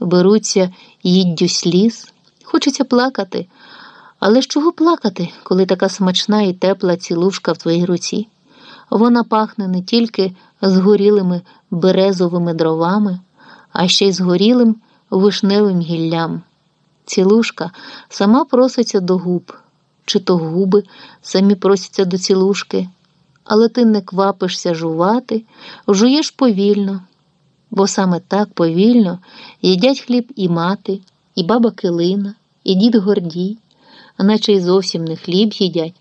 беруться їддю сліз, хочеться плакати. Але з чого плакати, коли така смачна і тепла цілушка в твоїй руці? Вона пахне не тільки згорілими березовими дровами, а ще й згорілим вишневим гіллям. Цілушка сама проситься до губ, чи то губи самі просяться до цілушки, але ти не квапишся жувати, жуєш повільно, бо саме так повільно їдять хліб і мати, і баба Килина, і дід Гордій, наче й зовсім не хліб їдять,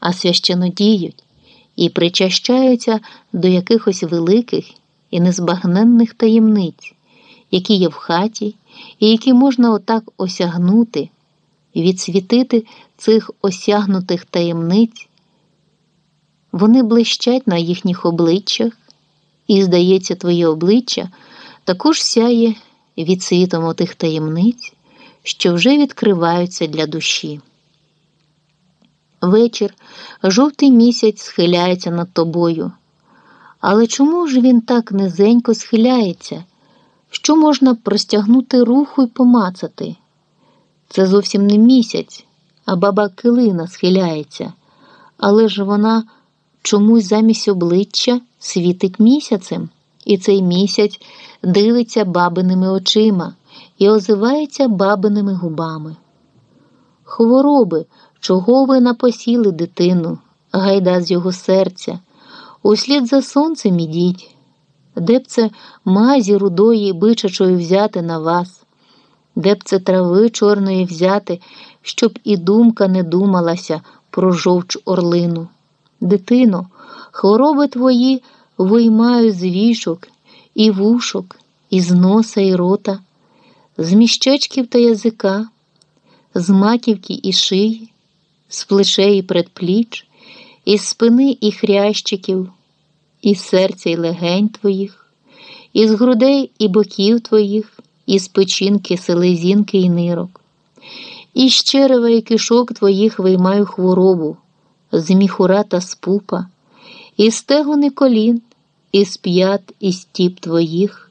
а священо діють і причащаються до якихось великих і незбагненних таємниць, які є в хаті, і які можна отак осягнути, відсвітити цих осягнутих таємниць. Вони блищать на їхніх обличчях, і, здається, твоє обличчя також сяє від світом отих таємниць, що вже відкриваються для душі. Вечір, жовтий місяць схиляється над тобою. Але чому ж він так низенько схиляється? Що можна простягнути руху й помацати? Це зовсім не місяць, а баба килина схиляється, але ж вона чомусь замість обличчя світить місяцем, і цей місяць дивиться бабиними очима і озивається бабиними губами. Хвороби, чого ви напосіли дитину, гайда з його серця, услід за сонцем ідіть, де б це мазі рудої бичачої взяти на вас, де б це трави чорної взяти, щоб і думка не думалася про жовч орлину. Дитино, хвороби твої виймаю з вішок, і вушок, і з носа, і рота, з міщечків та язика, з маківки і шиї, з плечей і предпліч, із спини і хрящиків, із серця і легень твоїх, із грудей і боків твоїх, із печінки, селезінки і нирок, із черева і кишок твоїх виймаю хворобу, з міхура та з пупа, із стегон і колін, із п'ят і стіп твоїх,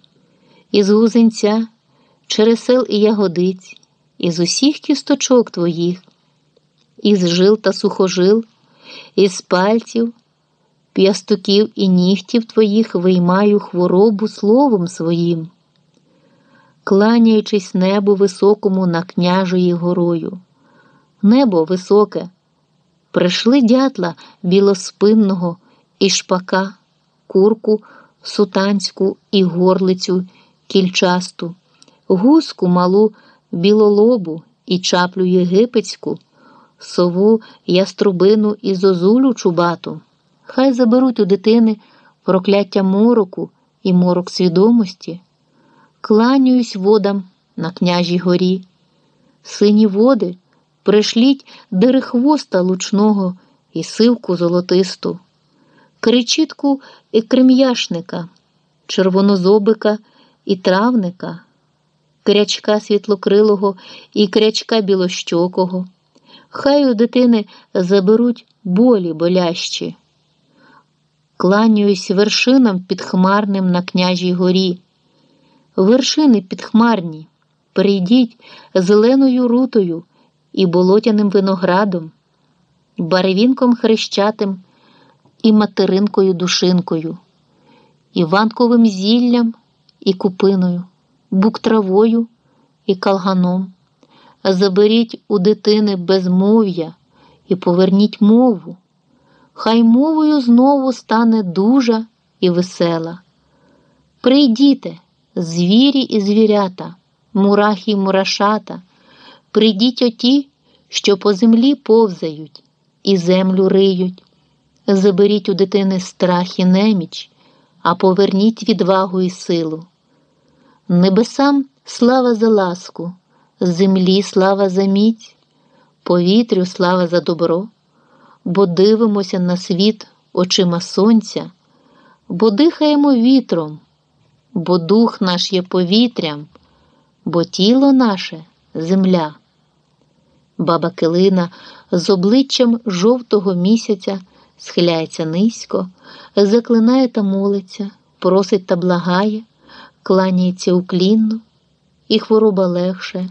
із гузенця, чересел і ягодиць, із усіх кісточок твоїх, із жил та сухожил, із пальців, п'ястуків і нігтів твоїх виймаю хворобу словом своїм, кланяючись небу високому на княжої горою. Небо високе, прийшли дятла білоспинного і шпака, курку сутанську і горлицю кільчасту, гуску малу білолобу і чаплю єгипетську, сову яструбину і зозулю чубату. Хай заберуть у дитини прокляття мороку і морок свідомості. Кланяюсь водам на княжій горі. Сині води пришліть дерехвоста лучного і сивку золотисту, кричітку і крем'яшника, червонозобика і травника, крячка світлокрилого і крячка білощокого. Хай у дитини заберуть болі болящі. Кланяюсь вершинам підхмарним на княжій горі. Вершини підхмарні, прийдіть зеленою рутою і болотяним виноградом, барвінком хрещатим і материнкою душинкою, іванковим зіллям і купиною, буктравою і калганом. Заберіть у дитини безмов'я і поверніть мову. Хай мовою знову стане дужа і весела. Прийдіте, звірі і звірята, мурахи й мурашата, прийдіть оті, що по землі повзають і землю риють. Заберіть у дитини страх і неміч, а поверніть відвагу і силу. Небесам слава за ласку, землі слава за міць, повітрю слава за добро бо дивимося на світ очима сонця, бо дихаємо вітром, бо дух наш є повітрям, бо тіло наше земля. Баба Килина з обличчям жовтого місяця схиляється низько, заклинає та молиться, просить та благає, кланяється уклінно, і хвороба легше.